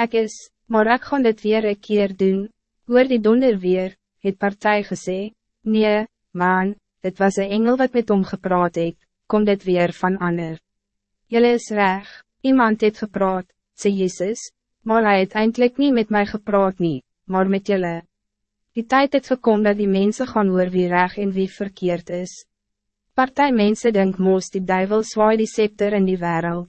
Ik is, maar ik gaan dit weer een keer doen. Hoor die donder weer, het partij gesê, nee, man, dit was een engel wat met hom gepraat het, kom dit weer van ander. Jelle is reg, iemand het gepraat, sê Jezus, maar hij het eindelijk niet met mij gepraat nie, maar met jelle. Die tijd het gekom dat die mensen gaan hoor wie reg en wie verkeerd is. Partij mensen denk moos die duivel zwaai die scepter in die wereld.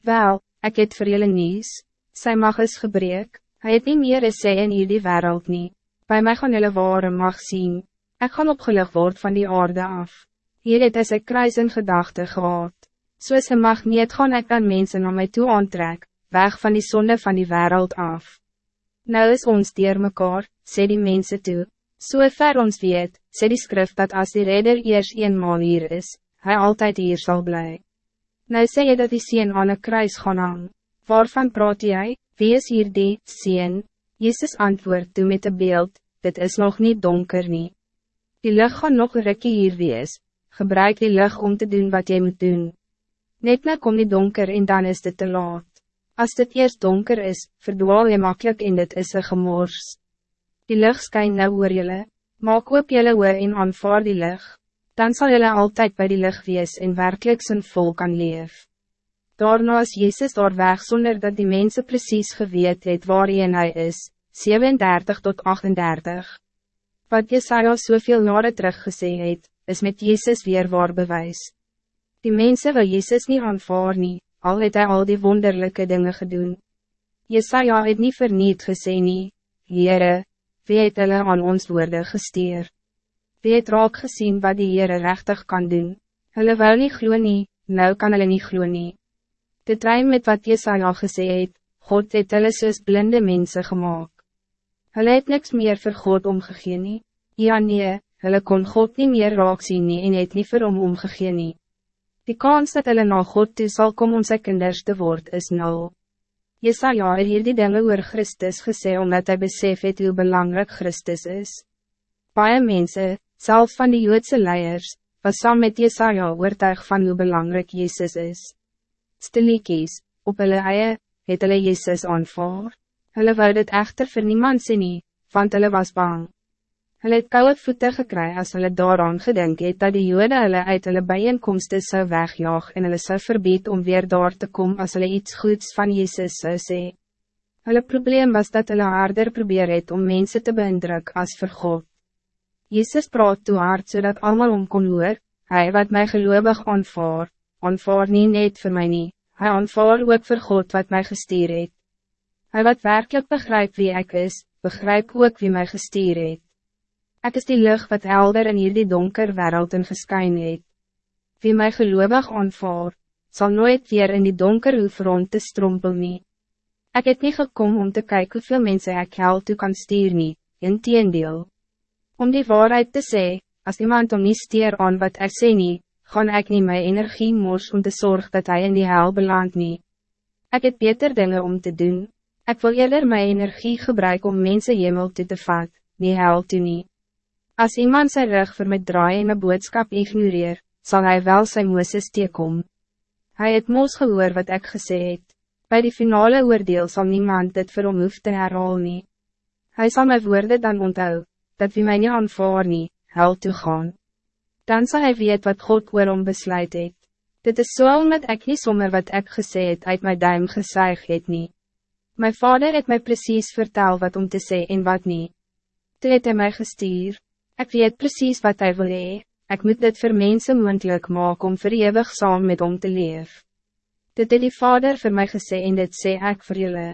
Wel, ik het vir julle nies, sy mag is gebreek, hy het nie meer is sy in hierdie wereld nie, by my gaan julle ware mag zien. Ik gaan opgelig word van die aarde af. Hier het is een kruis in gedachte gehad. Soos een mag niet gaan ek aan mensen naar mij toe aantrek, weg van die zonde van die wereld af. Nou is ons dier mekaar, sê die mensen toe, so ver ons weet, sê die skrif dat als die redder eers eenmaal hier is, hij altijd hier zal blijven. Nou sê jy dat die sien aan een kruis gaan hang. Waarvan praat jy? Wie is hier die, sien? Jezus antwoord toe met een beeld, dit is nog niet donker nie. Die lucht gaan nog rikkie hier wees, gebruik die lucht om te doen wat jy moet doen. Net nou kom die donker en dan is dit te laat. Als dit eerst donker is, verdwaal je makkelijk in dit is een gemors. Die lucht skyn nou oor jylle, maak op jylle oor en aanvaar die lucht dan zal jullie altijd bij die licht wees en werkelijk zijn volk kan leef. Daarna is Jezus daar weg zonder dat die mensen precies geweet het waarin hij is, 37 tot 38. Wat Jesaja soveel jaren terug gesê het, is met Jezus weer waar bewijs. Die mensen wil Jezus niet aanvaar nie, al het hy al die wonderlijke dingen gedaan. Jesaja het niet verniet gesê nie, Heere, wie het hulle aan ons woorden gesteerd? Wie het raak gezien wat die Heere rechtig kan doen? Hulle wil nie glo nie, nou kan hulle nie glo nie. Dit rijm met wat Jesaja gesê het, God het hulle soos blinde mensen gemaakt. Hulle het niks meer vir God omgegeen nie. Ja nee, hulle kon God niet meer raak sien nie en het nie vir hom omgegeen nie. Die kans dat hulle na God toe sal kom om sy kinders te word is nul. Jesaja het hier die dinge oor Christus gesê omdat hij besef het hoe belangrijk Christus is. Baie mense, zelf van die Joodse leiers, was saam met Jesaja oortuig van hoe belangrijk Jezus is. Stiliekies, op hulle eie, het hulle Jezus aanvaar. Hulle wou dit echter vir niemand sê nie, want hulle was bang. Hulle het koude voete gekry as hulle daaraan gedink het dat die Jode hulle uit hulle bijeenkomste zou wegjaag en hulle zou verbied om weer daar te komen als hulle iets goeds van Jezus zou sê. Hulle probleem was dat hulle harder probeer het om mensen te beïndruk als vir God. Jezus praat toe hard zodat so allemaal om kon hoor, hy wat mij geloofig aanvaar, aanvaar nie net voor mij nie, hy aanvaar ook voor God wat mij gestuur het. Hy wat werkelijk begrijpt wie ik is, begrijp ook wie mij gestuur het. Ek is die lucht wat helder in hierdie donker wereld in geskyn het. Wie mij geloofig aanvaar, zal nooit weer in die donker hoef rond te strompel nie. Ek het niet gekomen om te kijken hoeveel mensen ik hel toe kan stuur nie, in teendeel. Om die waarheid te zeggen, als iemand om niet stier aan wat ik sê nie, gaan ik niet mijn energie mors om te zorgen dat hij in die hel belandt niet. Ik heb beter dingen om te doen. Ik wil eerder mijn energie gebruiken om mensen hemel te te vat, die hel te nie. Als iemand zijn rug voor mij draai en mijn boodschap ignoreer, zal hij wel zijn Mooses teekom. Hij het moos gehoor wat ik gesê het. Bij die finale oordeel zal niemand dit vir hom hoef te herhaal nie. Hij zal mijn woorden dan onthou, dat wie mij niet aanvaar nie, hel toe gaan. Dan zal hij weet wat God waarom besluit het. Dit is so omdat ik niet sommer wat ik gesê het uit mijn duim gesuig het nie. Mijn vader het mij precies vertel wat om te zeggen en wat niet. Toe het hy my gestuur, ek weet precies wat hij wil hee, ek moet dit vir mense moendlik maak om vir eeuwig saam met om te leef. Dit het die vader voor mij gesê en dit sê ek vir julle.